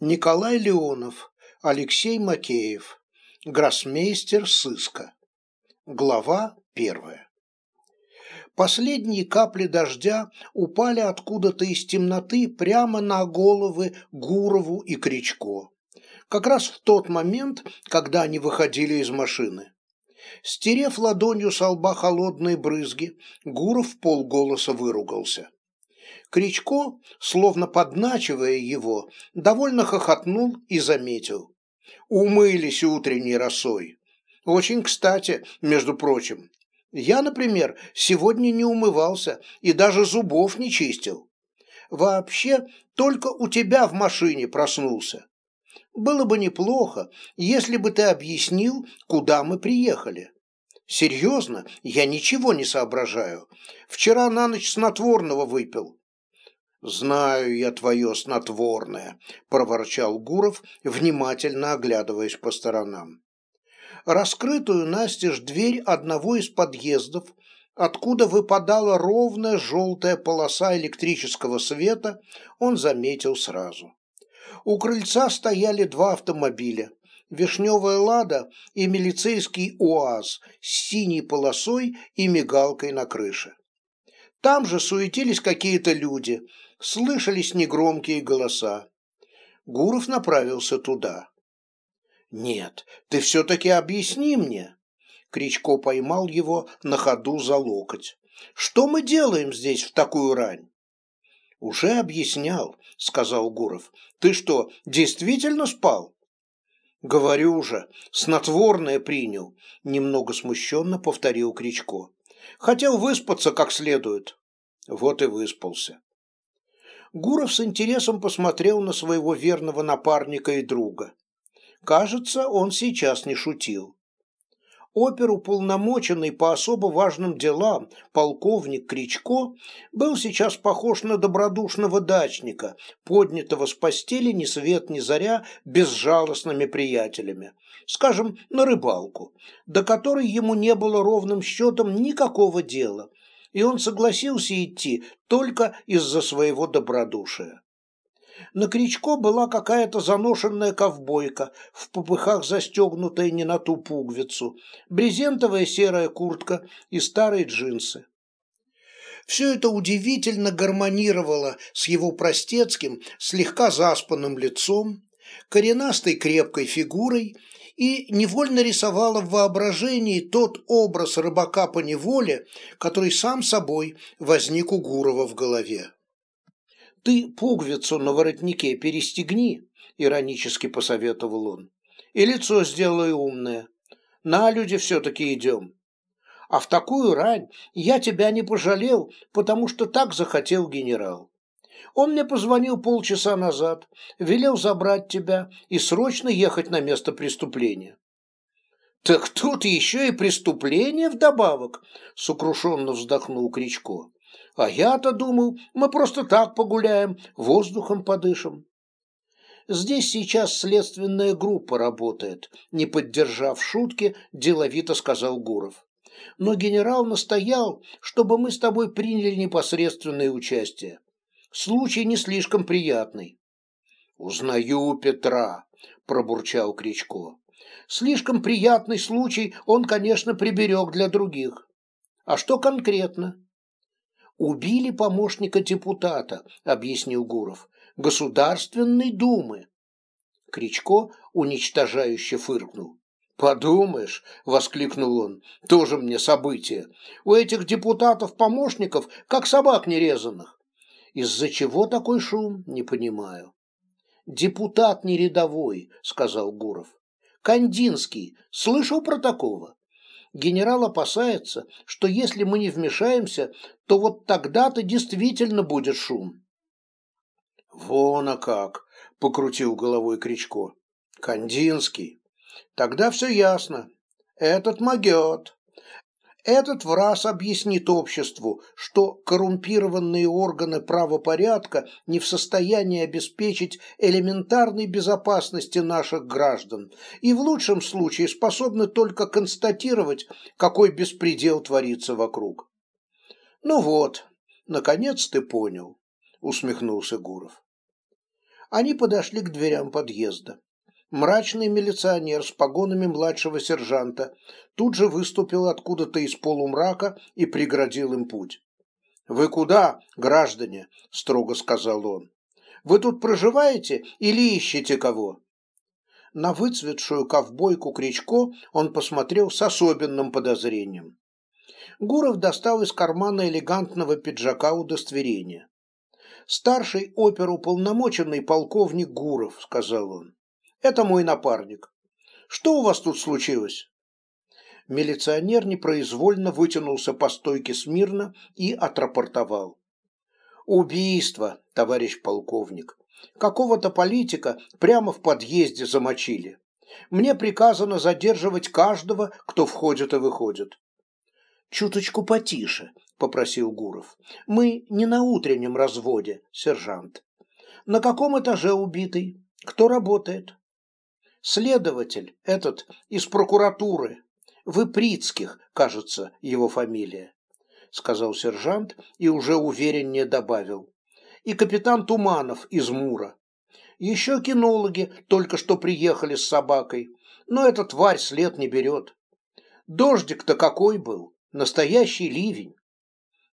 Николай Леонов, Алексей Макеев, гроссмейстер сыска. Глава первая. Последние капли дождя упали откуда-то из темноты прямо на головы Гурову и Кричко. Как раз в тот момент, когда они выходили из машины. Стерев ладонью со лба холодные брызги, Гуров полголоса выругался. Кричко, словно подначивая его, довольно хохотнул и заметил. Умылись утренней росой. Очень кстати, между прочим. Я, например, сегодня не умывался и даже зубов не чистил. Вообще, только у тебя в машине проснулся. Было бы неплохо, если бы ты объяснил, куда мы приехали. Серьезно, я ничего не соображаю. Вчера на ночь снотворного выпил. «Знаю я твое снотворное», – проворчал Гуров, внимательно оглядываясь по сторонам. Раскрытую настежь дверь одного из подъездов, откуда выпадала ровная желтая полоса электрического света, он заметил сразу. У крыльца стояли два автомобиля – вишневая «Лада» и милицейский «УАЗ» с синей полосой и мигалкой на крыше. Там же суетились какие-то люди – слышались негромкие голоса. Гуров направился туда. «Нет, ты все-таки объясни мне!» Кричко поймал его на ходу за локоть. «Что мы делаем здесь в такую рань?» «Уже объяснял», — сказал Гуров. «Ты что, действительно спал?» «Говорю же, снотворное принял», — немного смущенно повторил Кричко. «Хотел выспаться как следует». Вот и выспался. Гуров с интересом посмотрел на своего верного напарника и друга. Кажется, он сейчас не шутил. Оперуполномоченный по особо важным делам полковник Кричко был сейчас похож на добродушного дачника, поднятого с постели ни свет ни заря безжалостными приятелями, скажем, на рыбалку, до которой ему не было ровным счетом никакого дела – и он согласился идти только из-за своего добродушия. На Кричко была какая-то заношенная ковбойка, в попыхах застегнутая не на ту пуговицу, брезентовая серая куртка и старые джинсы. Все это удивительно гармонировало с его простецким, слегка заспанным лицом, коренастой крепкой фигурой и невольно рисовала в воображении тот образ рыбака по неволе, который сам собой возник у Гурова в голове. «Ты пуговицу на воротнике перестегни», — иронически посоветовал он, — «и лицо сделай умное. На люди все-таки идем. А в такую рань я тебя не пожалел, потому что так захотел генерал. Он мне позвонил полчаса назад, велел забрать тебя и срочно ехать на место преступления. «Так тут еще и преступление вдобавок!» — сокрушенно вздохнул Кричко. «А я-то думал, мы просто так погуляем, воздухом подышим». «Здесь сейчас следственная группа работает», — не поддержав шутки, деловито сказал Гуров. «Но генерал настоял, чтобы мы с тобой приняли непосредственное участие. Случай не слишком приятный. «Узнаю Петра», – пробурчал Кричко. «Слишком приятный случай он, конечно, приберег для других. А что конкретно?» «Убили помощника депутата», – объяснил Гуров, – «Государственной Думы». Кричко уничтожающе фыркнул. «Подумаешь», — воскликнул он, — «тоже мне событие. У этих депутатов-помощников как собак нерезанных. Из-за чего такой шум, не понимаю. Депутат не рядовой, сказал Гуров. Кандинский, слышал про такого? Генерал опасается, что если мы не вмешаемся, то вот тогда-то действительно будет шум. Вон а как, покрутил головой Кричко. Кандинский. Тогда все ясно. Этот могет. Этот в раз объяснит обществу, что коррумпированные органы правопорядка не в состоянии обеспечить элементарной безопасности наших граждан и в лучшем случае способны только констатировать, какой беспредел творится вокруг. «Ну вот, наконец ты понял», — усмехнулся Гуров. Они подошли к дверям подъезда. Мрачный милиционер с погонами младшего сержанта тут же выступил откуда-то из полумрака и преградил им путь. «Вы куда, граждане?» – строго сказал он. «Вы тут проживаете или ищете кого?» На выцветшую ковбойку Кричко он посмотрел с особенным подозрением. Гуров достал из кармана элегантного пиджака удостоверение. «Старший оперуполномоченный полковник Гуров», — сказал он. «Это мой напарник. Что у вас тут случилось?» Милиционер непроизвольно вытянулся по стойке смирно и отрапортовал. «Убийство, товарищ полковник. Какого-то политика прямо в подъезде замочили. Мне приказано задерживать каждого, кто входит и выходит. «Чуточку потише», — попросил Гуров. «Мы не на утреннем разводе, сержант. На каком этаже убитый? Кто работает?» «Следователь, этот, из прокуратуры. Выприцких, кажется, его фамилия», — сказал сержант и уже увереннее добавил. «И капитан Туманов из Мура. Еще кинологи только что приехали с собакой, но эта тварь след не берет. Дождик-то какой был!» Настоящий ливень.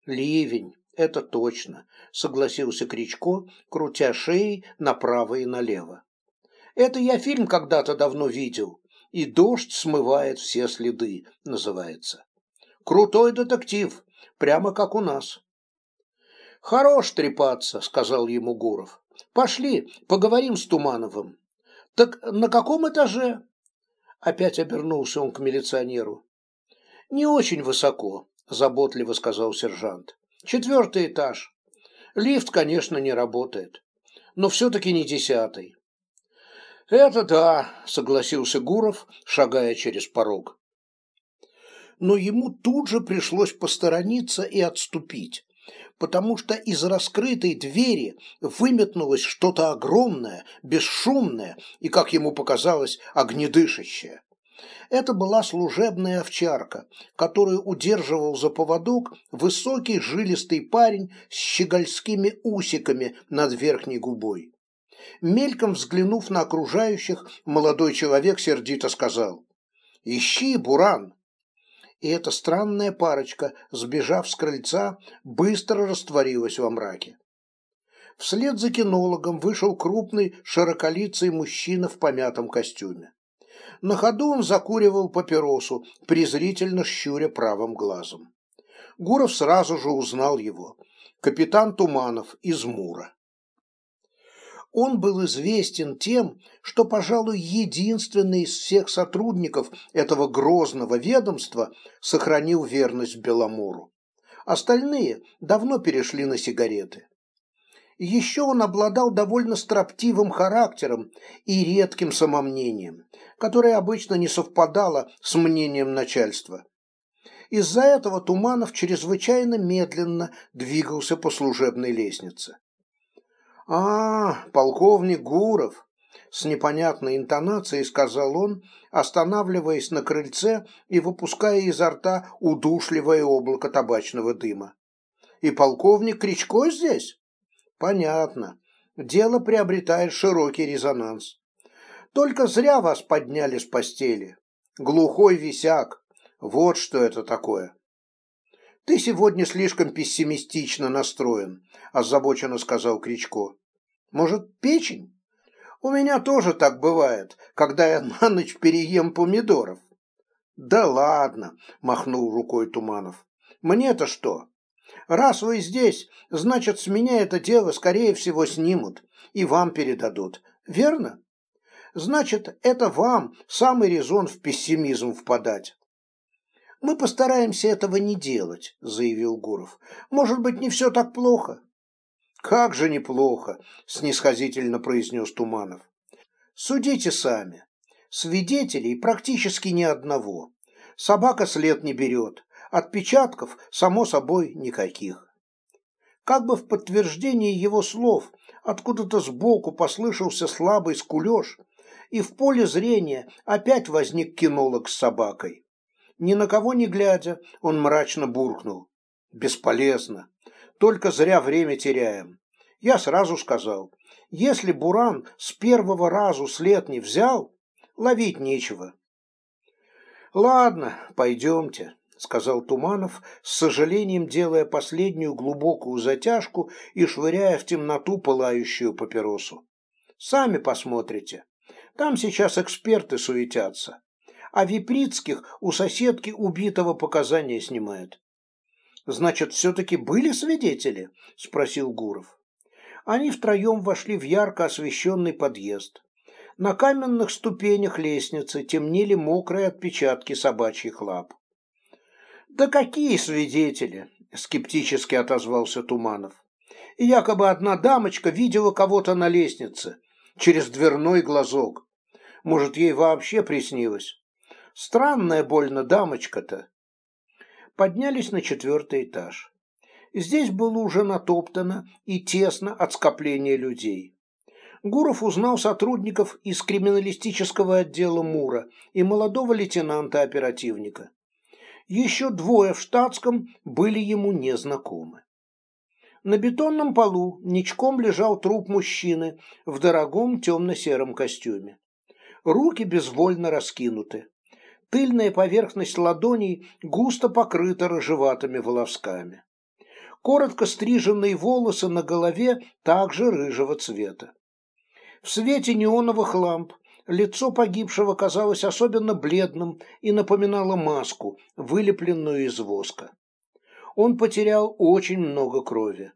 Ливень, это точно, согласился Кричко, крутя шеей направо и налево. Это я фильм когда-то давно видел. И дождь смывает все следы, называется. Крутой детектив, прямо как у нас. Хорош трепаться, сказал ему Гуров. Пошли, поговорим с Тумановым. Так на каком этаже? Опять обернулся он к милиционеру. «Не очень высоко», – заботливо сказал сержант. «Четвертый этаж. Лифт, конечно, не работает, но все-таки не десятый». «Это да», – согласился Гуров, шагая через порог. Но ему тут же пришлось посторониться и отступить, потому что из раскрытой двери выметнулось что-то огромное, бесшумное и, как ему показалось, огнедышащее. Это была служебная овчарка, которую удерживал за поводок высокий жилистый парень с щегольскими усиками над верхней губой. Мельком взглянув на окружающих, молодой человек сердито сказал «Ищи, Буран!» И эта странная парочка, сбежав с крыльца, быстро растворилась во мраке. Вслед за кинологом вышел крупный широколицый мужчина в помятом костюме. На ходу он закуривал папиросу, презрительно щуря правым глазом. Гуров сразу же узнал его. Капитан Туманов из Мура. Он был известен тем, что, пожалуй, единственный из всех сотрудников этого грозного ведомства сохранил верность Беломору. Остальные давно перешли на сигареты. Еще он обладал довольно строптивым характером и редким самомнением, которое обычно не совпадало с мнением начальства. Из-за этого Туманов чрезвычайно медленно двигался по служебной лестнице. «А, полковник Гуров!» – с непонятной интонацией сказал он, останавливаясь на крыльце и выпуская изо рта удушливое облако табачного дыма. «И полковник Кричко здесь?» Понятно. Дело приобретает широкий резонанс. Только зря вас подняли с постели. Глухой висяк. Вот что это такое. Ты сегодня слишком пессимистично настроен, озабоченно сказал Кричко. Может, печень? У меня тоже так бывает, когда я на ночь переем помидоров. Да ладно, махнул рукой Туманов. Мне-то что? Раз вы здесь, значит, с меня это дело, скорее всего, снимут и вам передадут. Верно? Значит, это вам самый резон в пессимизм впадать. Мы постараемся этого не делать, заявил Гуров. Может быть, не все так плохо? Как же неплохо, снисходительно произнес Туманов. Судите сами. Свидетелей практически ни одного. Собака след не берет. Отпечатков, само собой, никаких. Как бы в подтверждении его слов откуда-то сбоку послышался слабый скулеж, и в поле зрения опять возник кинолог с собакой. Ни на кого не глядя, он мрачно буркнул. «Бесполезно. Только зря время теряем. Я сразу сказал. Если Буран с первого разу след не взял, ловить нечего. Ладно, пойдемте, сказал Туманов, с сожалением делая последнюю глубокую затяжку и швыряя в темноту пылающую папиросу. Сами посмотрите. Там сейчас эксперты суетятся. А Виприцких у соседки убитого показания снимают. Значит, все-таки были свидетели? Спросил Гуров. Они втроем вошли в ярко освещенный подъезд. На каменных ступенях лестницы темнели мокрые отпечатки собачьих лап. «Да какие свидетели!» – скептически отозвался Туманов. И якобы одна дамочка видела кого-то на лестнице, через дверной глазок. Может, ей вообще приснилось. Странная больно дамочка-то. Поднялись на четвертый этаж. Здесь было уже натоптано и тесно от скопления людей. Гуров узнал сотрудников из криминалистического отдела МУРа и молодого лейтенанта-оперативника. Еще двое в штатском были ему незнакомы. На бетонном полу ничком лежал труп мужчины в дорогом темно-сером костюме. Руки безвольно раскинуты. Тыльная поверхность ладоней густо покрыта рыжеватыми волосками. Коротко стриженные волосы на голове также рыжего цвета. В свете неоновых ламп лицо погибшего казалось особенно бледным и напоминало маску, вылепленную из воска. Он потерял очень много крови.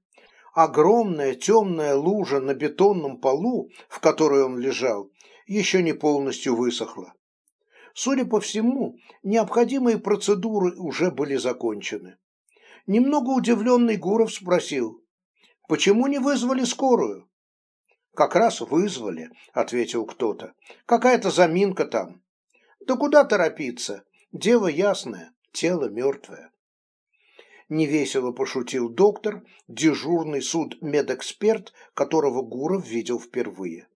Огромная темная лужа на бетонном полу, в которой он лежал, еще не полностью высохла. Судя по всему, необходимые процедуры уже были закончены. Немного удивленный Гуров спросил, почему не вызвали скорую? Как раз вызвали, ответил кто-то. Какая-то заминка там. Да куда торопиться? Дело ясное, тело мертвое. Невесело пошутил доктор, дежурный суд-медэксперт, которого Гуров видел впервые.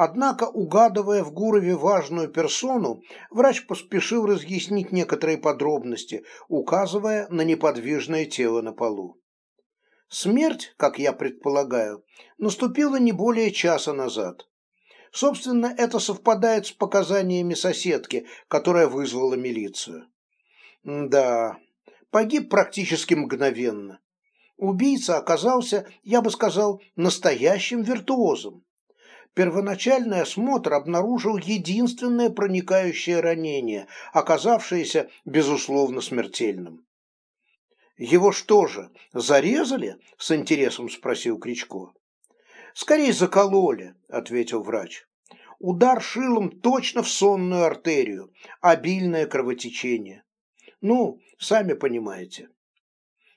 Однако, угадывая в Гурове важную персону, врач поспешил разъяснить некоторые подробности, указывая на неподвижное тело на полу. Смерть, как я предполагаю, наступила не более часа назад. Собственно, это совпадает с показаниями соседки, которая вызвала милицию. Да, погиб практически мгновенно. Убийца оказался, я бы сказал, настоящим виртуозом. Первоначальный осмотр обнаружил единственное проникающее ранение, оказавшееся, безусловно, смертельным. «Его что же, зарезали?» – с интересом спросил Кричко. «Скорее закололи», – ответил врач. «Удар шилом точно в сонную артерию, обильное кровотечение. Ну, сами понимаете».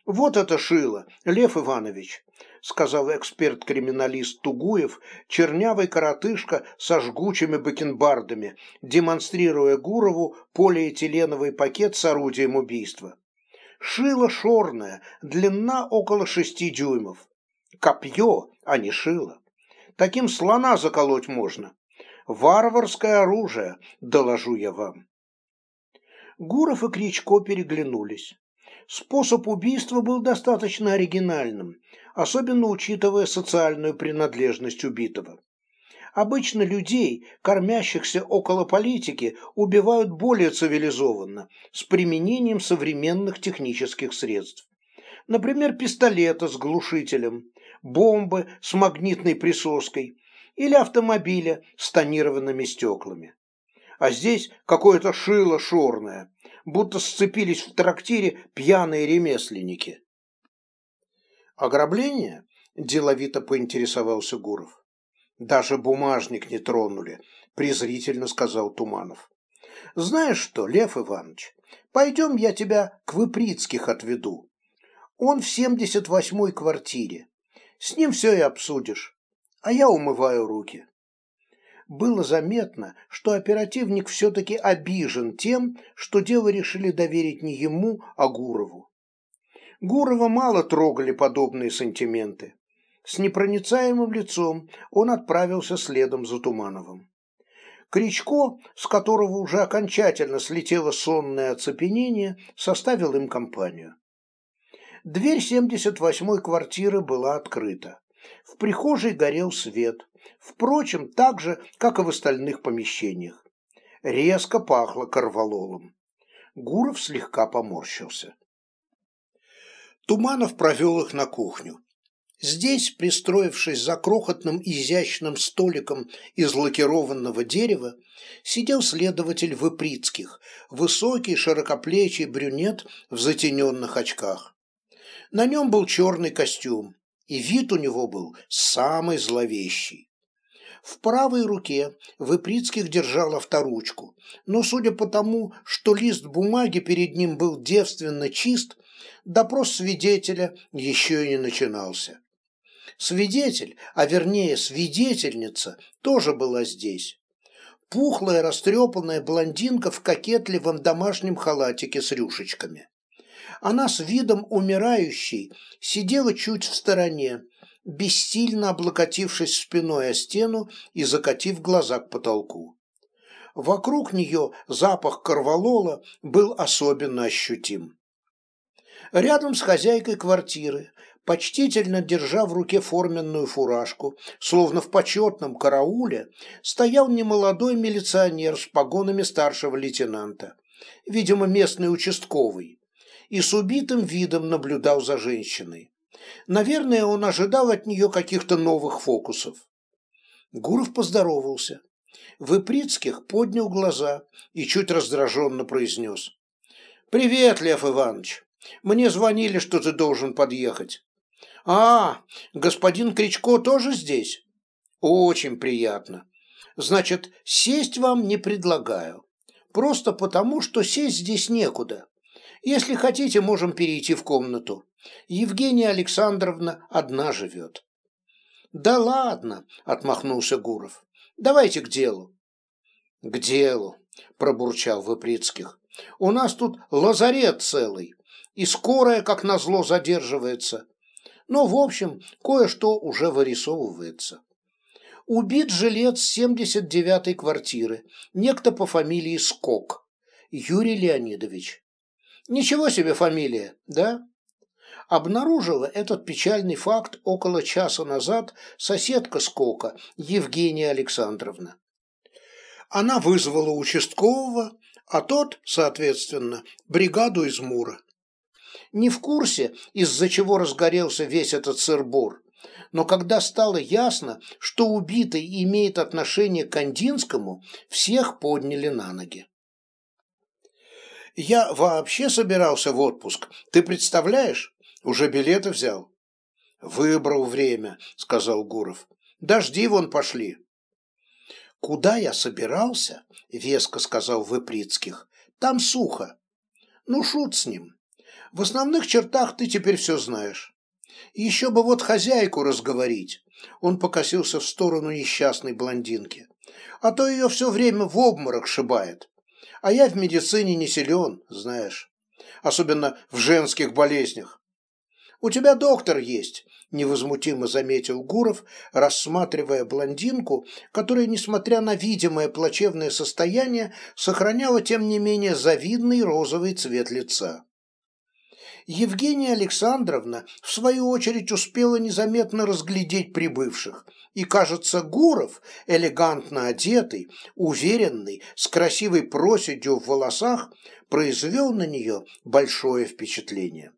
«Вот это шило, Лев Иванович», – сказал эксперт-криминалист Тугуев, чернявый коротышка со жгучими бакенбардами, демонстрируя Гурову полиэтиленовый пакет с орудием убийства. Шило шорное, длина около шести дюймов. Копье, а не шило. Таким слона заколоть можно. Варварское оружие, доложу я вам. Гуров и Кричко переглянулись. Способ убийства был достаточно оригинальным, особенно учитывая социальную принадлежность убитого. Обычно людей, кормящихся около политики, убивают более цивилизованно, с применением современных технических средств. Например, пистолета с глушителем, бомбы с магнитной присоской или автомобиля с тонированными стеклами. А здесь какое-то шило шорное, будто сцепились в трактире пьяные ремесленники. «Ограбление?» – деловито поинтересовался Гуров. Даже бумажник не тронули, презрительно сказал Туманов. Знаешь что, Лев Иванович, пойдем я тебя к Выприцких отведу. Он в семьдесят восьмой квартире. С ним все и обсудишь. А я умываю руки. Было заметно, что оперативник все-таки обижен тем, что дело решили доверить не ему, а Гурову. Гурова мало трогали подобные сантименты. С непроницаемым лицом он отправился следом за Тумановым. Кричко, с которого уже окончательно слетело сонное оцепенение, составил им компанию. Дверь 78-й квартиры была открыта. В прихожей горел свет, впрочем, так же, как и в остальных помещениях. Резко пахло корвалолом. Гуров слегка поморщился. Туманов провел их на кухню. Здесь, пристроившись за крохотным изящным столиком из лакированного дерева, сидел следователь Выприцких, высокий широкоплечий брюнет в затененных очках. На нем был черный костюм, и вид у него был самый зловещий. В правой руке Выприцких держал авторучку, но судя по тому, что лист бумаги перед ним был девственно чист, допрос свидетеля еще и не начинался. Свидетель, а вернее свидетельница, тоже была здесь. Пухлая, растрепанная блондинка в кокетливом домашнем халатике с рюшечками. Она с видом умирающей сидела чуть в стороне, бессильно облокотившись спиной о стену и закатив глаза к потолку. Вокруг нее запах корвалола был особенно ощутим. Рядом с хозяйкой квартиры, почтительно держа в руке форменную фуражку, словно в почетном карауле, стоял немолодой милиционер с погонами старшего лейтенанта, видимо, местный участковый, и с убитым видом наблюдал за женщиной. Наверное, он ожидал от нее каких-то новых фокусов. Гуров поздоровался. Выприцких поднял глаза и чуть раздраженно произнес. «Привет, Лев Иванович!» Мне звонили, что ты должен подъехать. А, господин Кричко тоже здесь? Очень приятно. Значит, сесть вам не предлагаю. Просто потому, что сесть здесь некуда. Если хотите, можем перейти в комнату. Евгения Александровна одна живет. Да ладно, отмахнулся Гуров. Давайте к делу. К делу, пробурчал Выприцких. У нас тут лазарет целый и скорая, как назло, задерживается. Но, в общем, кое-что уже вырисовывается. Убит жилец 79-й квартиры, некто по фамилии Скок, Юрий Леонидович. Ничего себе фамилия, да? Обнаружила этот печальный факт около часа назад соседка Скока, Евгения Александровна. Она вызвала участкового, а тот, соответственно, бригаду из Мура не в курсе, из-за чего разгорелся весь этот сыр-бор. Но когда стало ясно, что убитый имеет отношение к Кандинскому, всех подняли на ноги. «Я вообще собирался в отпуск. Ты представляешь? Уже билеты взял». «Выбрал время», — сказал Гуров. «Дожди вон пошли». «Куда я собирался?» — веско сказал Выприцких. «Там сухо. Ну, шут с ним. В основных чертах ты теперь все знаешь. Еще бы вот хозяйку разговорить. Он покосился в сторону несчастной блондинки. А то ее все время в обморок шибает. А я в медицине не силен, знаешь. Особенно в женских болезнях. У тебя доктор есть, невозмутимо заметил Гуров, рассматривая блондинку, которая, несмотря на видимое плачевное состояние, сохраняла, тем не менее, завидный розовый цвет лица. Евгения Александровна, в свою очередь, успела незаметно разглядеть прибывших, и, кажется, Гуров, элегантно одетый, уверенный, с красивой проседью в волосах, произвел на нее большое впечатление.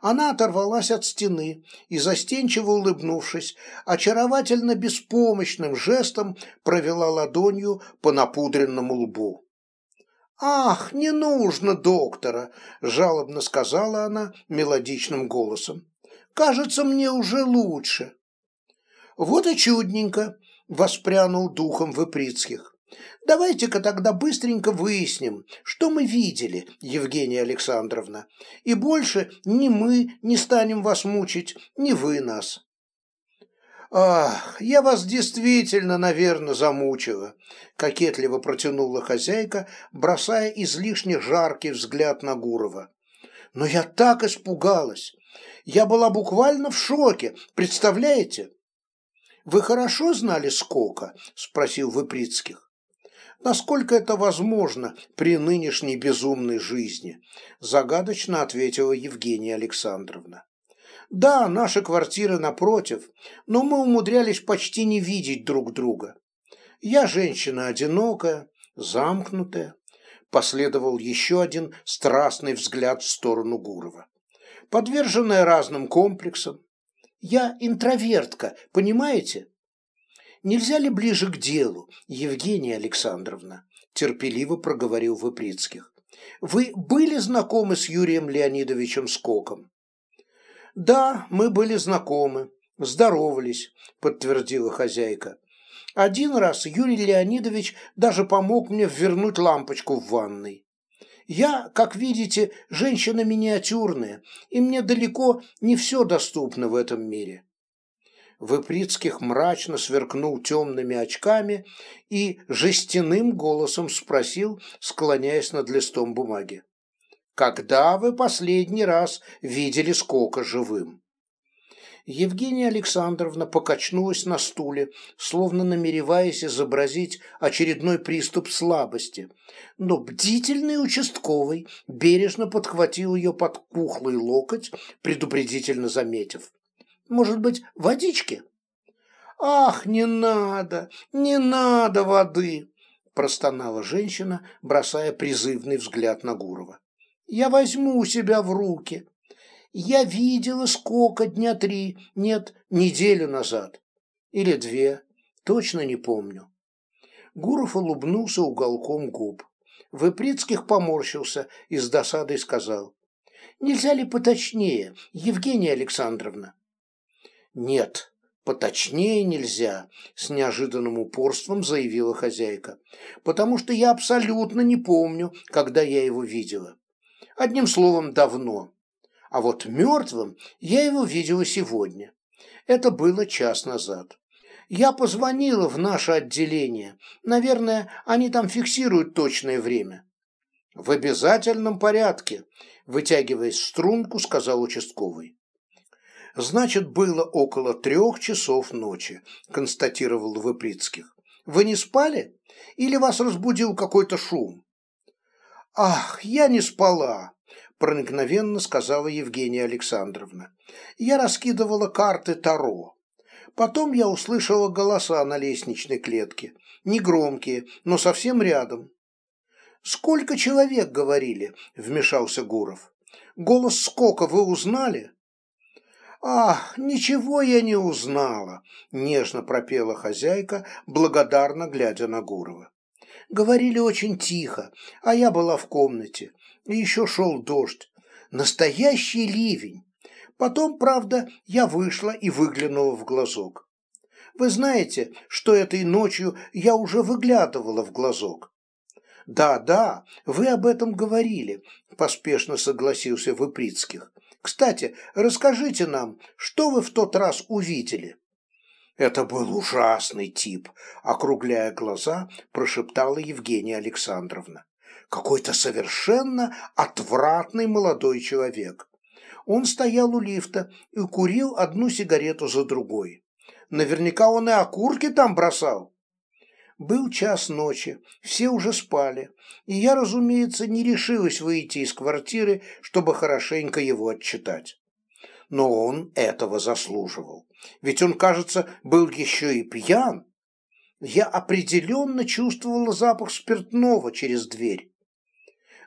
Она оторвалась от стены и, застенчиво улыбнувшись, очаровательно беспомощным жестом провела ладонью по напудренному лбу. «Ах, не нужно доктора!» – жалобно сказала она мелодичным голосом. «Кажется, мне уже лучше». «Вот и чудненько!» – воспрянул духом Выприцких. «Давайте-ка тогда быстренько выясним, что мы видели, Евгения Александровна, и больше ни мы не станем вас мучить, ни вы нас». «Ах, я вас действительно, наверное, замучила», – кокетливо протянула хозяйка, бросая излишне жаркий взгляд на Гурова. «Но я так испугалась! Я была буквально в шоке, представляете?» «Вы хорошо знали Скока?» – спросил Выприцких. «Насколько это возможно при нынешней безумной жизни?» – загадочно ответила Евгения Александровна. Да, наши квартиры напротив, но мы умудрялись почти не видеть друг друга. Я женщина одинокая, замкнутая. Последовал еще один страстный взгляд в сторону Гурова. Подверженная разным комплексам. Я интровертка, понимаете? Нельзя ли ближе к делу, Евгения Александровна? Терпеливо проговорил Выприцких. Вы были знакомы с Юрием Леонидовичем Скоком? Да, мы были знакомы, здоровались, подтвердила хозяйка. Один раз Юрий Леонидович даже помог мне вернуть лампочку в ванной. Я, как видите, женщина миниатюрная, и мне далеко не все доступно в этом мире. Выприцких мрачно сверкнул темными очками и жестяным голосом спросил, склоняясь над листом бумаги. «Когда вы последний раз видели Скока живым?» Евгения Александровна покачнулась на стуле, словно намереваясь изобразить очередной приступ слабости, но бдительный участковый бережно подхватил ее под кухлый локоть, предупредительно заметив. Может быть, водички? Ах, не надо, не надо воды, простонала женщина, бросая призывный взгляд на Гурова. Я возьму себя в руки. Я видела сколько дня три, нет, неделю назад. Или две, точно не помню. Гуров улыбнулся уголком губ. Выприцких поморщился и с досадой сказал. «Нельзя ли поточнее, Евгения Александровна?» «Нет, поточнее нельзя», – с неожиданным упорством заявила хозяйка, «потому что я абсолютно не помню, когда я его видела. Одним словом, давно. А вот мертвым я его видела сегодня. Это было час назад. Я позвонила в наше отделение. Наверное, они там фиксируют точное время». «В обязательном порядке», – вытягиваясь в струнку, сказал участковый. Значит, было около трех часов ночи, констатировал Выприцких. Вы не спали? Или вас разбудил какой-то шум? Ах, я не спала, проникновенно сказала Евгения Александровна. Я раскидывала карты Таро. Потом я услышала голоса на лестничной клетке. Негромкие, но совсем рядом. «Сколько человек говорили?» – вмешался Гуров. «Голос сколько вы узнали?» «Ах, ничего я не узнала!» – нежно пропела хозяйка, благодарно глядя на Гурова. Говорили очень тихо, а я была в комнате. И еще шел дождь. Настоящий ливень. Потом, правда, я вышла и выглянула в глазок. Вы знаете, что этой ночью я уже выглядывала в глазок. «Да, да, вы об этом говорили», – поспешно согласился Выприцких. Кстати, расскажите нам, что вы в тот раз увидели?» «Это был ужасный тип», — округляя глаза, прошептала Евгения Александровна. «Какой-то совершенно отвратный молодой человек. Он стоял у лифта и курил одну сигарету за другой. Наверняка он и окурки там бросал». Был час ночи, все уже спали, и я, разумеется, не решилась выйти из квартиры, чтобы хорошенько его отчитать. Но он этого заслуживал, ведь он, кажется, был еще и пьян. Я определенно чувствовала запах спиртного через дверь.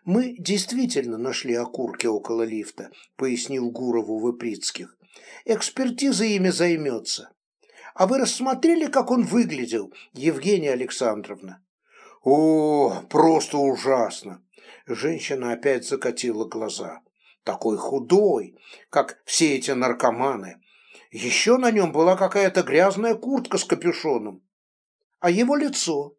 «Мы действительно нашли окурки около лифта», — пояснил Гурову Выприцких. «Экспертиза ими займется». А вы рассмотрели, как он выглядел, Евгения Александровна? О, просто ужасно. Женщина опять закатила глаза. Такой худой, как все эти наркоманы. Еще на нем была какая-то грязная куртка с капюшоном. А его лицо?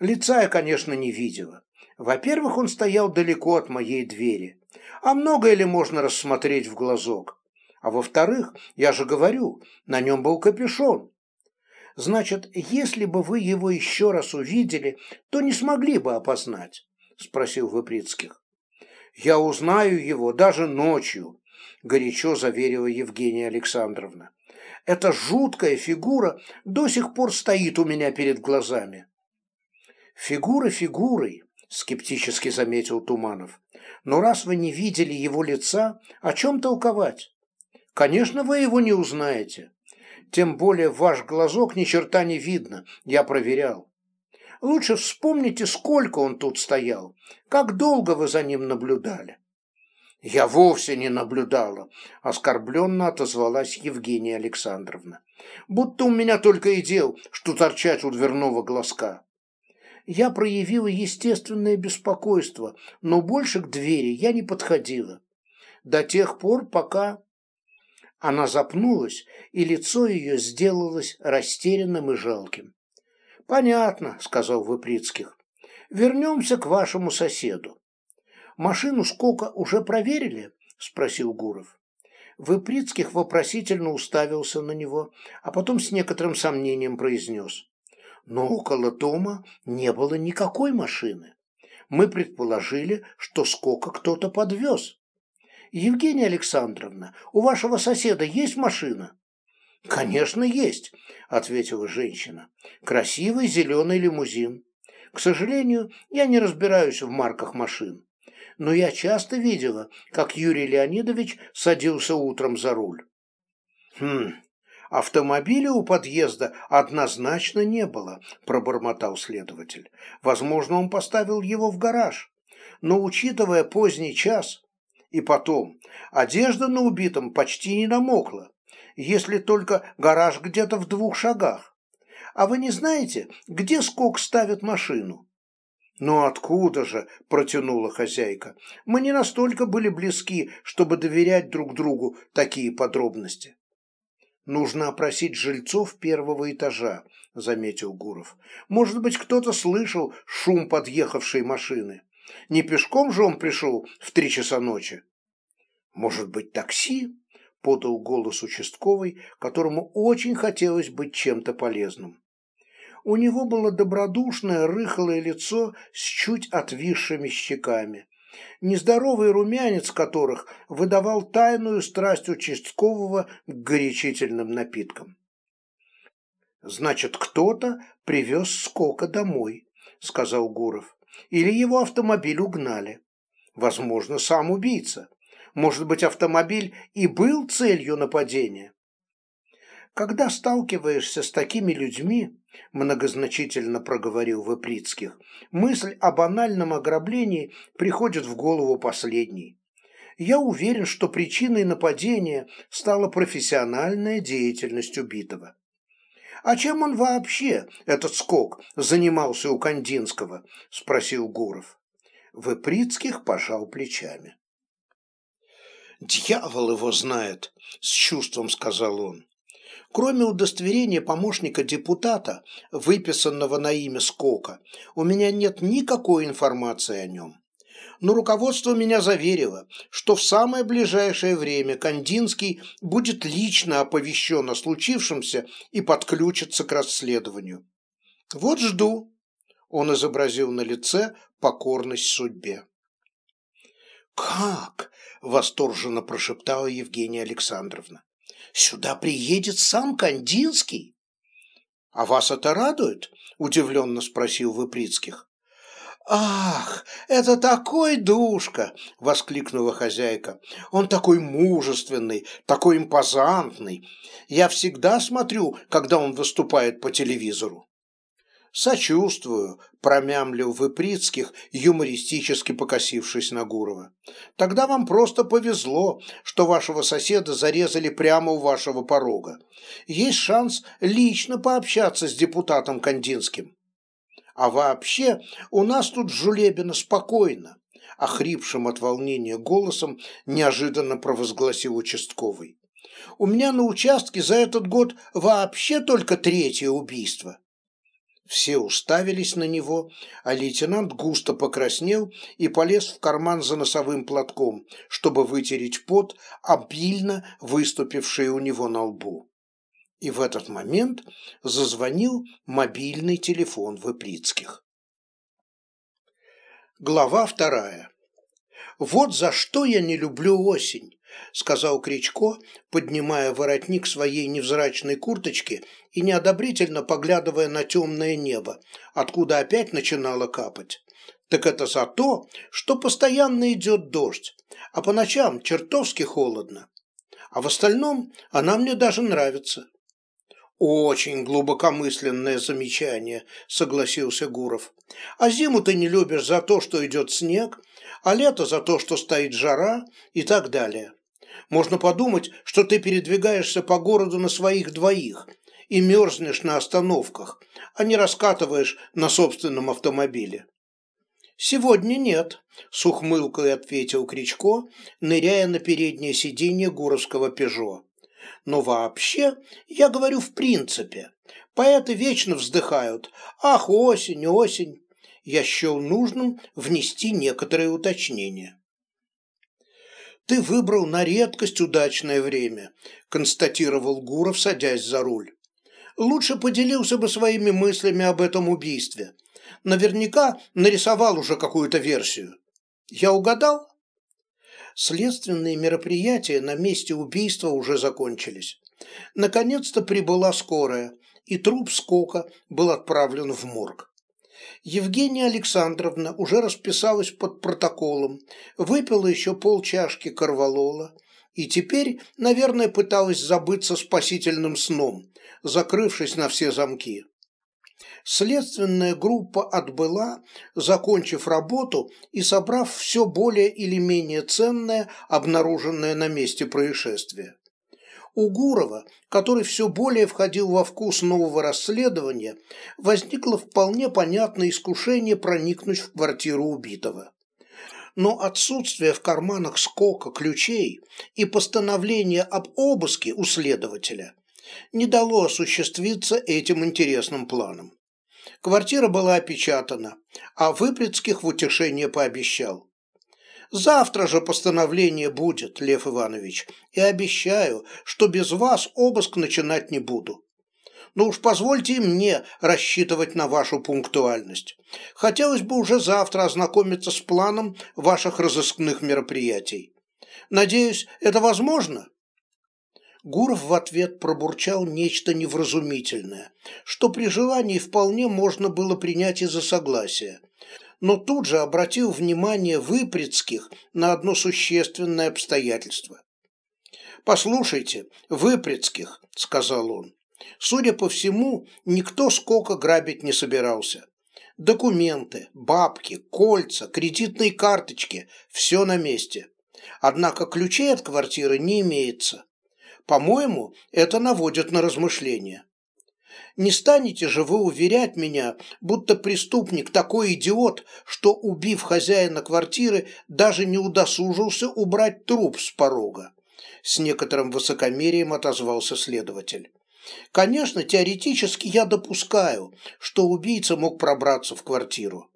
Лица я, конечно, не видела. Во-первых, он стоял далеко от моей двери. А многое ли можно рассмотреть в глазок? А во-вторых, я же говорю, на нем был капюшон. Значит, если бы вы его еще раз увидели, то не смогли бы опознать, спросил Выприцких. Я узнаю его даже ночью, горячо заверила Евгения Александровна. Эта жуткая фигура до сих пор стоит у меня перед глазами. Фигура фигурой, скептически заметил Туманов. Но раз вы не видели его лица, о чем толковать? Конечно, вы его не узнаете. Тем более ваш глазок ни черта не видно, я проверял. Лучше вспомните, сколько он тут стоял, как долго вы за ним наблюдали. Я вовсе не наблюдала, оскорбленно отозвалась Евгения Александровна. Будто у меня только и дел, что торчать у дверного глазка. Я проявила естественное беспокойство, но больше к двери я не подходила. До тех пор, пока... Она запнулась, и лицо ее сделалось растерянным и жалким. «Понятно», — сказал Выприцких. «Вернемся к вашему соседу». «Машину Скока уже проверили?» — спросил Гуров. Выприцких вопросительно уставился на него, а потом с некоторым сомнением произнес. «Но около дома не было никакой машины. Мы предположили, что Скока кто-то подвез». «Евгения Александровна, у вашего соседа есть машина?» «Конечно, есть», — ответила женщина. «Красивый зеленый лимузин. К сожалению, я не разбираюсь в марках машин. Но я часто видела, как Юрий Леонидович садился утром за руль». «Хм, автомобиля у подъезда однозначно не было», – пробормотал следователь. «Возможно, он поставил его в гараж. Но, учитывая поздний час, и потом, одежда на убитом почти не намокла если только гараж где-то в двух шагах. А вы не знаете, где скок ставит машину? «Ну откуда же?» – протянула хозяйка. «Мы не настолько были близки, чтобы доверять друг другу такие подробности». «Нужно опросить жильцов первого этажа», – заметил Гуров. «Может быть, кто-то слышал шум подъехавшей машины. Не пешком же он пришел в три часа ночи?» «Может быть, такси?» подал голос участковый, которому очень хотелось быть чем-то полезным. У него было добродушное рыхлое лицо с чуть отвисшими щеками, нездоровый румянец которых выдавал тайную страсть участкового к горячительным напиткам. «Значит, кто-то привез скока домой», — сказал Гуров. «Или его автомобиль угнали. Возможно, сам убийца. Может быть, автомобиль и был целью нападения? Когда сталкиваешься с такими людьми, многозначительно проговорил Выприцких, мысль о банальном ограблении приходит в голову последней. Я уверен, что причиной нападения стала профессиональная деятельность убитого. «А чем он вообще, этот скок, занимался у Кандинского?» – спросил Гуров. Выприцких пожал плечами. «Дьявол его знает», – с чувством сказал он. Кроме удостоверения помощника депутата, выписанного на имя Скока, у меня нет никакой информации о нем. Но руководство меня заверило, что в самое ближайшее время Кандинский будет лично оповещен о случившемся и подключится к расследованию. Вот жду. Он изобразил на лице покорность судьбе. «Как?» – восторженно прошептала Евгения Александровна. «Сюда приедет сам Кандинский?» «А вас это радует?» – удивленно спросил Выприцких. «Ах, это такой душка!» – воскликнула хозяйка. «Он такой мужественный, такой импозантный. Я всегда смотрю, когда он выступает по телевизору». «Сочувствую», – промямлил Выприцких, юмористически покосившись на Гурова. «Тогда вам просто повезло, что вашего соседа зарезали прямо у вашего порога. Есть шанс лично пообщаться с депутатом Кандинским». «А вообще, у нас тут Жулебина спокойно», – охрипшим от волнения голосом неожиданно провозгласил участковый. «У меня на участке за этот год вообще только третье убийство». Все уставились на него, а лейтенант густо покраснел и полез в карман за носовым платком, чтобы вытереть пот, обильно выступивший у него на лбу. И в этот момент зазвонил мобильный телефон Выприцких. Глава вторая. Вот за что я не люблю осень сказал Кричко, поднимая воротник своей невзрачной курточки и неодобрительно поглядывая на темное небо, откуда опять начинало капать. Так это за то, что постоянно идет дождь, а по ночам чертовски холодно. А в остальном она мне даже нравится. «Очень глубокомысленное замечание», — согласился Гуров. «А зиму ты не любишь за то, что идет снег, а лето за то, что стоит жара и так далее. Можно подумать, что ты передвигаешься по городу на своих двоих и мерзнешь на остановках, а не раскатываешь на собственном автомобиле». «Сегодня нет», — с ухмылкой ответил Кричко, ныряя на переднее сиденье гуровского «Пежо». Но вообще, я говорю в принципе. Поэты вечно вздыхают «Ах, осень, осень!» Я счел нужным внести некоторые уточнения. «Ты выбрал на редкость удачное время», – констатировал Гуров, садясь за руль. «Лучше поделился бы своими мыслями об этом убийстве. Наверняка нарисовал уже какую-то версию. Я угадал?» Следственные мероприятия на месте убийства уже закончились. Наконец-то прибыла скорая, и труп скока был отправлен в морг. Евгения Александровна уже расписалась под протоколом, выпила еще полчашки корвалола и теперь, наверное, пыталась забыться спасительным сном, закрывшись на все замки. Следственная группа отбыла, закончив работу и собрав все более или менее ценное, обнаруженное на месте происшествия. У Гурова, который все более входил во вкус нового расследования, возникло вполне понятное искушение проникнуть в квартиру убитого. Но отсутствие в карманах скока ключей и постановление об обыске у следователя не дало осуществиться этим интересным планом. Квартира была опечатана, а Выпрецких в утешение пообещал. Завтра же постановление будет, Лев Иванович, и обещаю, что без вас обыск начинать не буду. Но уж позвольте мне рассчитывать на вашу пунктуальность. Хотелось бы уже завтра ознакомиться с планом ваших разыскных мероприятий. Надеюсь, это возможно?» Гуров в ответ пробурчал нечто невразумительное, что при желании вполне можно было принять и за согласие, но тут же обратил внимание Выпрецких на одно существенное обстоятельство. «Послушайте, Выпрецких», — сказал он, — «судя по всему, никто сколько грабить не собирался. Документы, бабки, кольца, кредитные карточки – все на месте. Однако ключей от квартиры не имеется. По-моему, это наводит на размышления. Не станете же вы уверять меня, будто преступник такой идиот, что, убив хозяина квартиры, даже не удосужился убрать труп с порога. С некоторым высокомерием отозвался следователь. Конечно, теоретически я допускаю, что убийца мог пробраться в квартиру.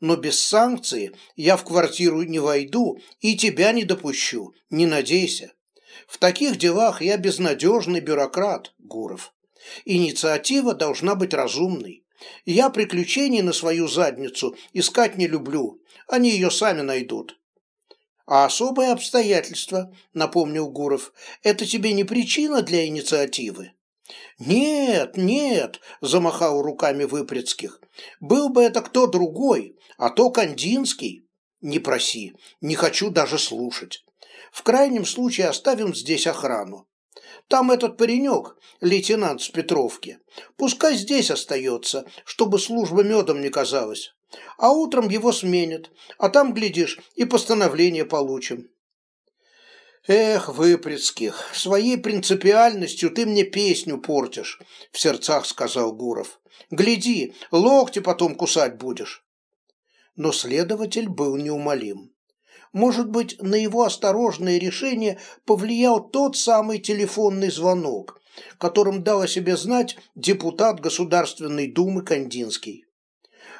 Но без санкции я в квартиру не войду и тебя не допущу, не надейся. В таких делах я безнадежный бюрократ, Гуров. Инициатива должна быть разумной. Я приключений на свою задницу искать не люблю, они ее сами найдут. А особые обстоятельства, напомнил Гуров, это тебе не причина для инициативы? Нет, нет, замахал руками Выпрецких. Был бы это кто другой, а то Кандинский. Не проси, не хочу даже слушать. В крайнем случае оставим здесь охрану. Там этот паренек, лейтенант с Петровки. Пускай здесь остается, чтобы служба медом не казалась. А утром его сменят, а там, глядишь, и постановление получим. Эх, Выпрецких, своей принципиальностью ты мне песню портишь, в сердцах сказал Гуров. Гляди, локти потом кусать будешь. Но следователь был неумолим. Может быть, на его осторожное решение повлиял тот самый телефонный звонок, которым дал о себе знать депутат Государственной Думы Кандинский.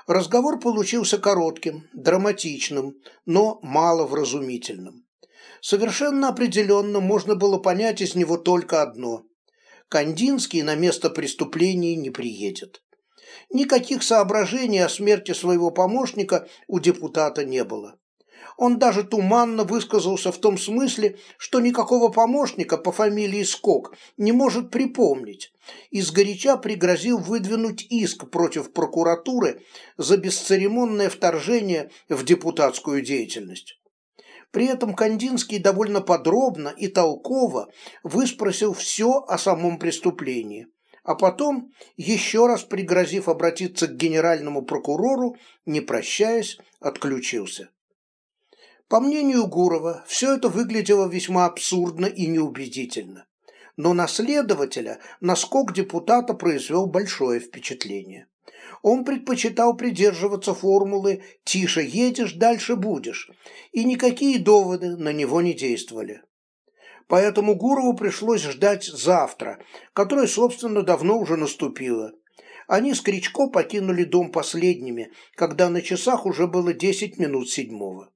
Разговор получился коротким, драматичным, но маловразумительным. Совершенно определенно можно было понять из него только одно. Кандинский на место преступления не приедет. Никаких соображений о смерти своего помощника у депутата не было. Он даже туманно высказался в том смысле, что никакого помощника по фамилии Скок не может припомнить, и сгоряча пригрозил выдвинуть иск против прокуратуры за бесцеремонное вторжение в депутатскую деятельность. При этом Кандинский довольно подробно и толково выспросил все о самом преступлении, а потом, еще раз пригрозив обратиться к генеральному прокурору, не прощаясь, отключился. По мнению Гурова, все это выглядело весьма абсурдно и неубедительно. Но на следователя наскок депутата произвел большое впечатление. Он предпочитал придерживаться формулы «тише едешь, дальше будешь», и никакие доводы на него не действовали. Поэтому Гурову пришлось ждать завтра, которое, собственно, давно уже наступило. Они с Кричко покинули дом последними, когда на часах уже было десять минут седьмого.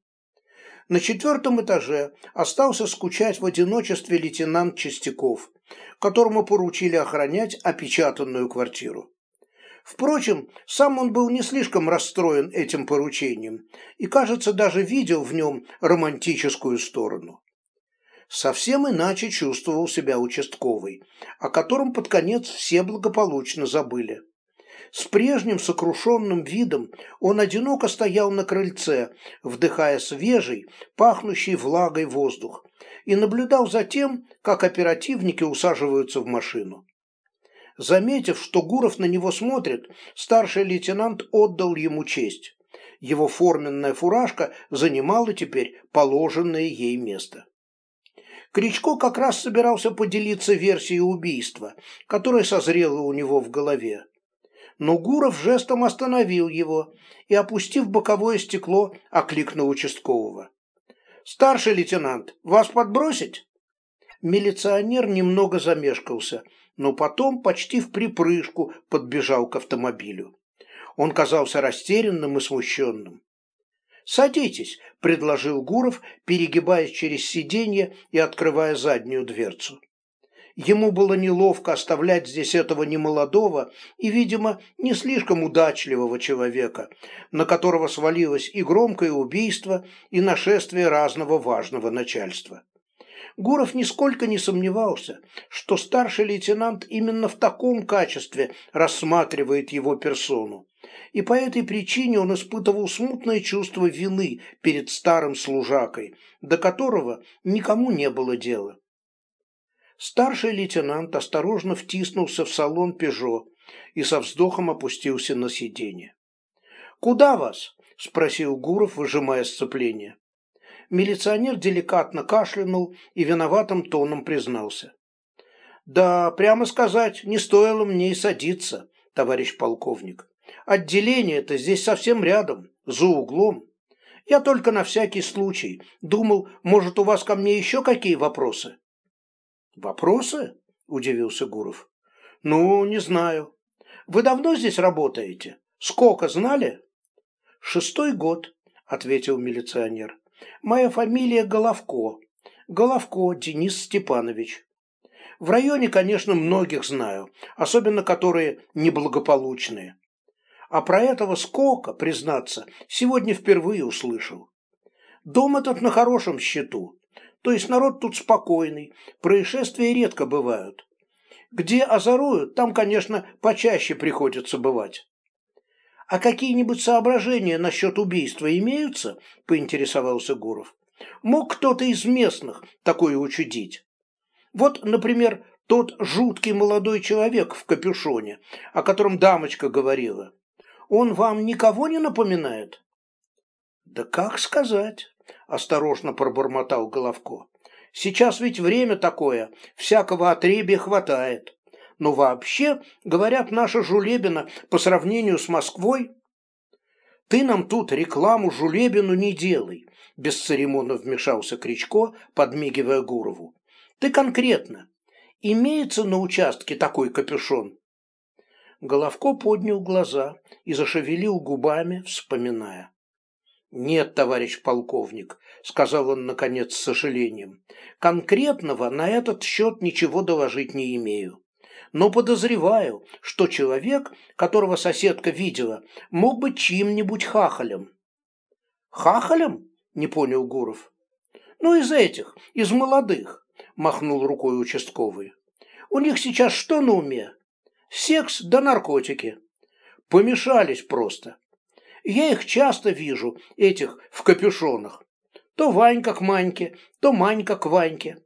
На четвертом этаже остался скучать в одиночестве лейтенант Чистяков, которому поручили охранять опечатанную квартиру. Впрочем, сам он был не слишком расстроен этим поручением и, кажется, даже видел в нем романтическую сторону. Совсем иначе чувствовал себя участковый, о котором под конец все благополучно забыли. С прежним сокрушенным видом он одиноко стоял на крыльце, вдыхая свежий, пахнущий влагой воздух, и наблюдал за тем, как оперативники усаживаются в машину. Заметив, что Гуров на него смотрит, старший лейтенант отдал ему честь. Его форменная фуражка занимала теперь положенное ей место. Кричко как раз собирался поделиться версией убийства, которая созрела у него в голове но Гуров жестом остановил его и, опустив боковое стекло, окликнул участкового. «Старший лейтенант, вас подбросить?» Милиционер немного замешкался, но потом почти в припрыжку подбежал к автомобилю. Он казался растерянным и смущенным. «Садитесь», – предложил Гуров, перегибаясь через сиденье и открывая заднюю дверцу. Ему было неловко оставлять здесь этого немолодого и, видимо, не слишком удачливого человека, на которого свалилось и громкое убийство, и нашествие разного важного начальства. Гуров нисколько не сомневался, что старший лейтенант именно в таком качестве рассматривает его персону, и по этой причине он испытывал смутное чувство вины перед старым служакой, до которого никому не было дела. Старший лейтенант осторожно втиснулся в салон «Пежо» и со вздохом опустился на сиденье. «Куда вас?» – спросил Гуров, выжимая сцепление. Милиционер деликатно кашлянул и виноватым тоном признался. «Да, прямо сказать, не стоило мне и садиться, товарищ полковник. Отделение-то здесь совсем рядом, за углом. Я только на всякий случай. Думал, может, у вас ко мне еще какие вопросы?» «Вопросы?» – удивился Гуров. «Ну, не знаю. Вы давно здесь работаете? Сколько знали?» «Шестой год», – ответил милиционер. «Моя фамилия Головко. Головко Денис Степанович. В районе, конечно, многих знаю, особенно которые неблагополучные. А про этого сколько, признаться, сегодня впервые услышал. Дом этот на хорошем счету. То есть народ тут спокойный, происшествия редко бывают. Где озоруют, там, конечно, почаще приходится бывать. «А какие-нибудь соображения насчет убийства имеются?» – поинтересовался Гуров. «Мог кто-то из местных такое учудить? Вот, например, тот жуткий молодой человек в капюшоне, о котором дамочка говорила. Он вам никого не напоминает?» «Да как сказать?» Осторожно пробормотал Головко. Сейчас ведь время такое, всякого отребия хватает. Но вообще, говорят, наша Жулебина по сравнению с Москвой... Ты нам тут рекламу Жулебину не делай, бесцеремонно вмешался Кричко, подмигивая Гурову. Ты конкретно. Имеется на участке такой капюшон? Головко поднял глаза и зашевелил губами, вспоминая. «Нет, товарищ полковник», — сказал он, наконец, с сожалением, «конкретного на этот счет ничего доложить не имею. Но подозреваю, что человек, которого соседка видела, мог быть чьим-нибудь хахалем». «Хахалем?» — не понял Гуров. «Ну, из этих, из молодых», — махнул рукой участковый. «У них сейчас что на уме? Секс да наркотики. Помешались просто. Я их часто вижу, этих в капюшонах. То Ванька к Маньке, то Манька к Ваньке.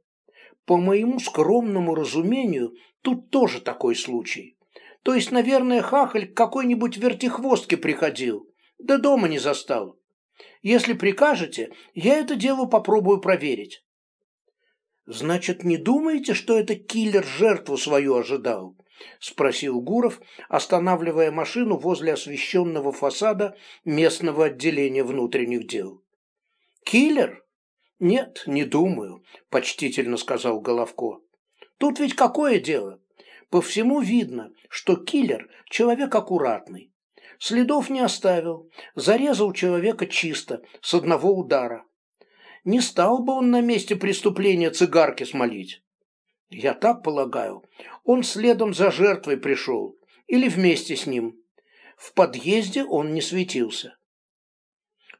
По моему скромному разумению, тут тоже такой случай. То есть, наверное, хахаль к какой-нибудь вертихвостке приходил, да дома не застал. Если прикажете, я это дело попробую проверить. Значит, не думаете, что это киллер жертву свою ожидал? Спросил Гуров, останавливая машину возле освещенного фасада местного отделения внутренних дел. Киллер? Нет, не думаю, почтительно сказал Головко. Тут ведь какое дело? По всему видно, что киллер – человек аккуратный. Следов не оставил, зарезал человека чисто, с одного удара. Не стал бы он на месте преступления цигарки смолить. Я так полагаю, он следом за жертвой пришел, или вместе с ним. В подъезде он не светился.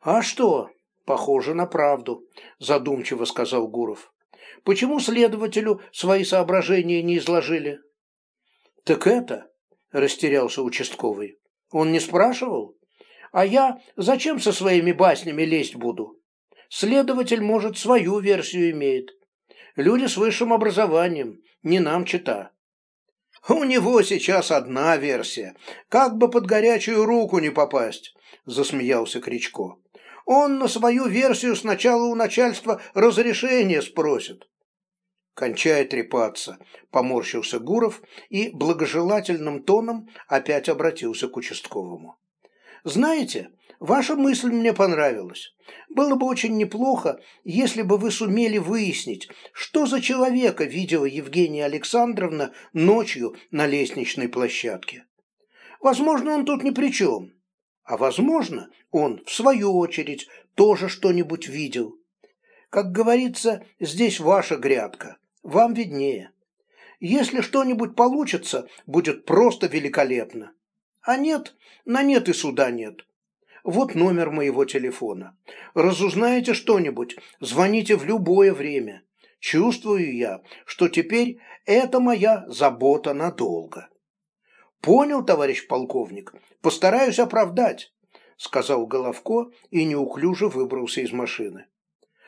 А что? Похоже на правду, задумчиво сказал Гуров. Почему следователю свои соображения не изложили? Так это, растерялся участковый. Он не спрашивал? А я зачем со своими баснями лезть буду? Следователь, может, свою версию имеет. Люди с высшим образованием, не нам чита. У него сейчас одна версия. Как бы под горячую руку не попасть, засмеялся Кричко. Он на свою версию сначала у начальства разрешение спросит. «Кончай трепаться», – поморщился Гуров и благожелательным тоном опять обратился к участковому. «Знаете, ваша мысль мне понравилась. Было бы очень неплохо, если бы вы сумели выяснить, что за человека видела Евгения Александровна ночью на лестничной площадке. Возможно, он тут ни при чем. А возможно, он, в свою очередь, тоже что-нибудь видел. Как говорится, здесь ваша грядка, вам виднее. Если что-нибудь получится, будет просто великолепно. А нет, на нет и суда нет. Вот номер моего телефона. Разузнаете что-нибудь, звоните в любое время. Чувствую я, что теперь это моя забота надолго. Понял, товарищ полковник, постараюсь оправдать, сказал Головко и неуклюже выбрался из машины.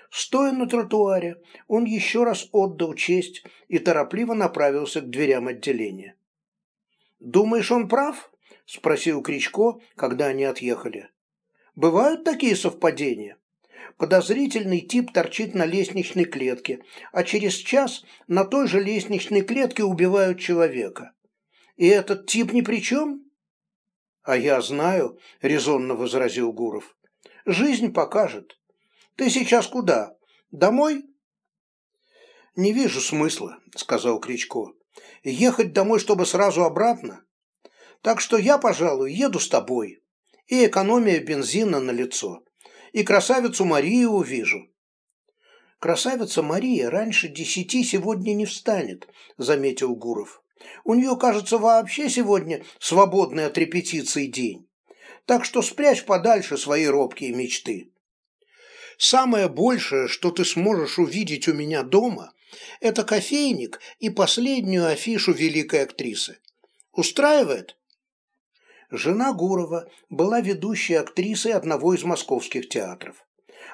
Стоя на тротуаре, он еще раз отдал честь и торопливо направился к дверям отделения. «Думаешь, он прав?» – спросил Кричко, когда они отъехали. «Бывают такие совпадения?» Подозрительный тип торчит на лестничной клетке, а через час на той же лестничной клетке убивают человека. И этот тип ни при чем? А я знаю, резонно возразил Гуров. Жизнь покажет. Ты сейчас куда? Домой? Не вижу смысла, сказал Кричко. Ехать домой, чтобы сразу обратно? Так что я, пожалуй, еду с тобой. И экономия бензина на лицо. И красавицу Марию увижу. Красавица Мария раньше десяти сегодня не встанет, заметил Гуров. У нее, кажется, вообще сегодня свободный от репетиции день. Так что спрячь подальше свои робкие мечты. Самое большее, что ты сможешь увидеть у меня дома, это кофейник и последнюю афишу великой актрисы. Устраивает? Жена Гурова была ведущей актрисой одного из московских театров.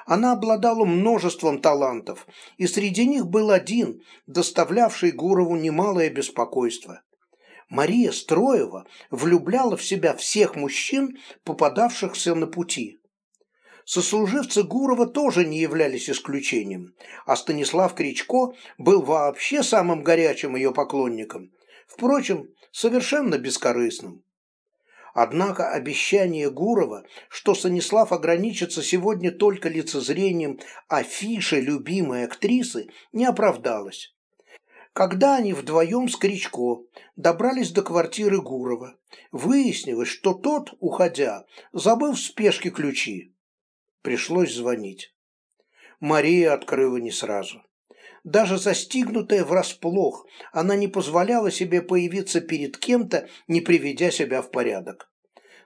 Она обладала множеством талантов, и среди них был один, доставлявший Гурову немалое беспокойство. Мария Строева влюбляла в себя всех мужчин, попадавшихся на пути. Сослуживцы Гурова тоже не являлись исключением, а Станислав Кричко был вообще самым горячим ее поклонником, впрочем, совершенно бескорыстным. Однако обещание Гурова, что Станислав ограничится сегодня только лицезрением афиши любимой актрисы, не оправдалось. Когда они вдвоем с Кричко добрались до квартиры Гурова, выяснилось, что тот, уходя, забыл в спешке ключи. Пришлось звонить. Мария открыла не сразу. Даже застигнутая врасплох, она не позволяла себе появиться перед кем-то, не приведя себя в порядок.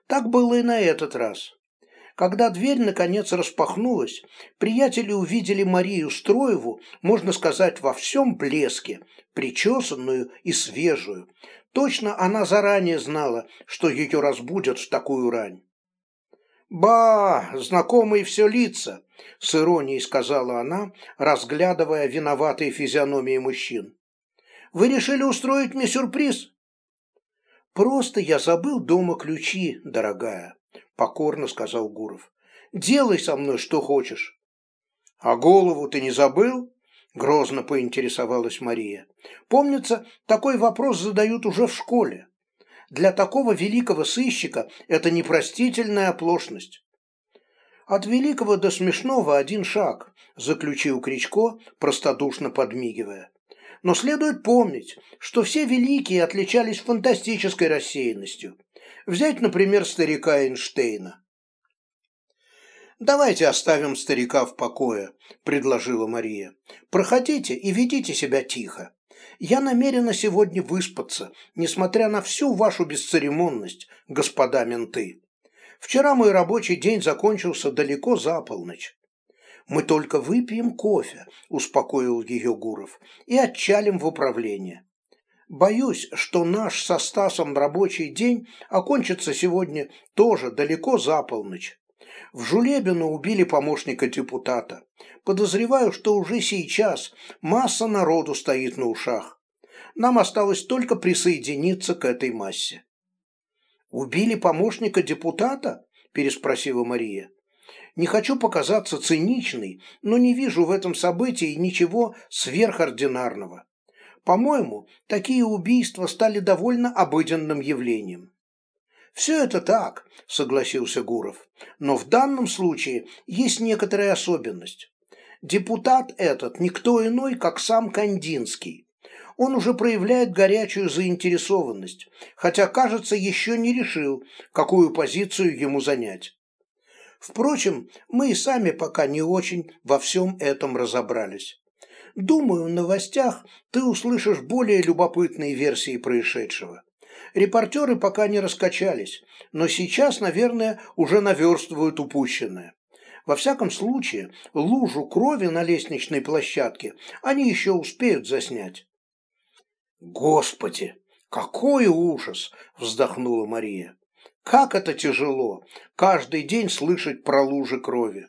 Так было и на этот раз. Когда дверь наконец распахнулась, приятели увидели Марию Строеву, можно сказать, во всем блеске, причесанную и свежую. Точно она заранее знала, что ее разбудят в такую рань. «Ба, знакомые все лица», – с иронией сказала она, разглядывая виноватые физиономии мужчин. «Вы решили устроить мне сюрприз?» «Просто я забыл дома ключи, дорогая», – покорно сказал Гуров. «Делай со мной что хочешь». «А голову ты не забыл?» – грозно поинтересовалась Мария. «Помнится, такой вопрос задают уже в школе для такого великого сыщика это непростительная оплошность. От великого до смешного один шаг, заключил Кричко, простодушно подмигивая. Но следует помнить, что все великие отличались фантастической рассеянностью. Взять, например, старика Эйнштейна. «Давайте оставим старика в покое», – предложила Мария. «Проходите и ведите себя тихо. Я намерена сегодня выспаться, несмотря на всю вашу бесцеремонность, господа менты. Вчера мой рабочий день закончился далеко за полночь. Мы только выпьем кофе, успокоил ее Гуров, и отчалим в управление. Боюсь, что наш со Стасом рабочий день окончится сегодня тоже далеко за полночь. В Жулебино убили помощника депутата. Подозреваю, что уже сейчас масса народу стоит на ушах. Нам осталось только присоединиться к этой массе. «Убили помощника депутата?» – переспросила Мария. «Не хочу показаться циничной, но не вижу в этом событии ничего сверхординарного. По-моему, такие убийства стали довольно обыденным явлением». «Все это так», – согласился Гуров, – «но в данном случае есть некоторая особенность. Депутат этот никто иной, как сам Кандинский. Он уже проявляет горячую заинтересованность, хотя, кажется, еще не решил, какую позицию ему занять. Впрочем, мы и сами пока не очень во всем этом разобрались. Думаю, в новостях ты услышишь более любопытные версии происшедшего. Репортеры пока не раскачались, но сейчас, наверное, уже наверстывают упущенное. Во всяком случае, лужу крови на лестничной площадке они еще успеют заснять. «Господи, какой ужас!» – вздохнула Мария. «Как это тяжело, каждый день слышать про лужи крови!»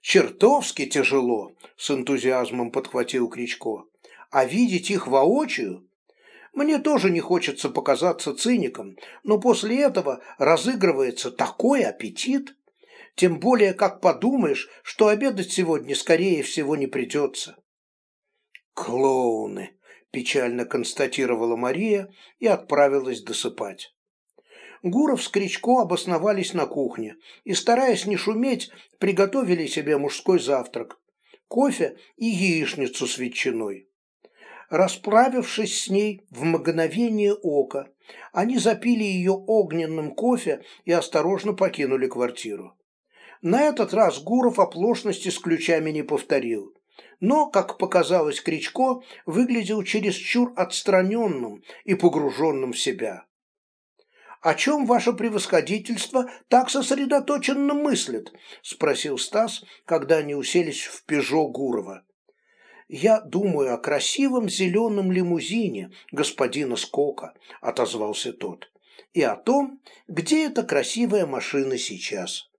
«Чертовски тяжело!» – с энтузиазмом подхватил Кричко. «А видеть их воочию мне тоже не хочется показаться циником, но после этого разыгрывается такой аппетит. Тем более, как подумаешь, что обедать сегодня, скорее всего, не придется. «Клоуны!» – печально констатировала Мария и отправилась досыпать. Гуров с Кричко обосновались на кухне и, стараясь не шуметь, приготовили себе мужской завтрак – кофе и яичницу с ветчиной. Расправившись с ней в мгновение ока, они запили ее огненным кофе и осторожно покинули квартиру. На этот раз Гуров оплошности с ключами не повторил, но, как показалось Кричко, выглядел чересчур отстраненным и погруженным в себя. «О чем ваше превосходительство так сосредоточенно мыслит?» – спросил Стас, когда они уселись в «Пежо» Гурова я думаю о красивом зеленом лимузине господина Скока», – отозвался тот, – «и о том, где эта красивая машина сейчас».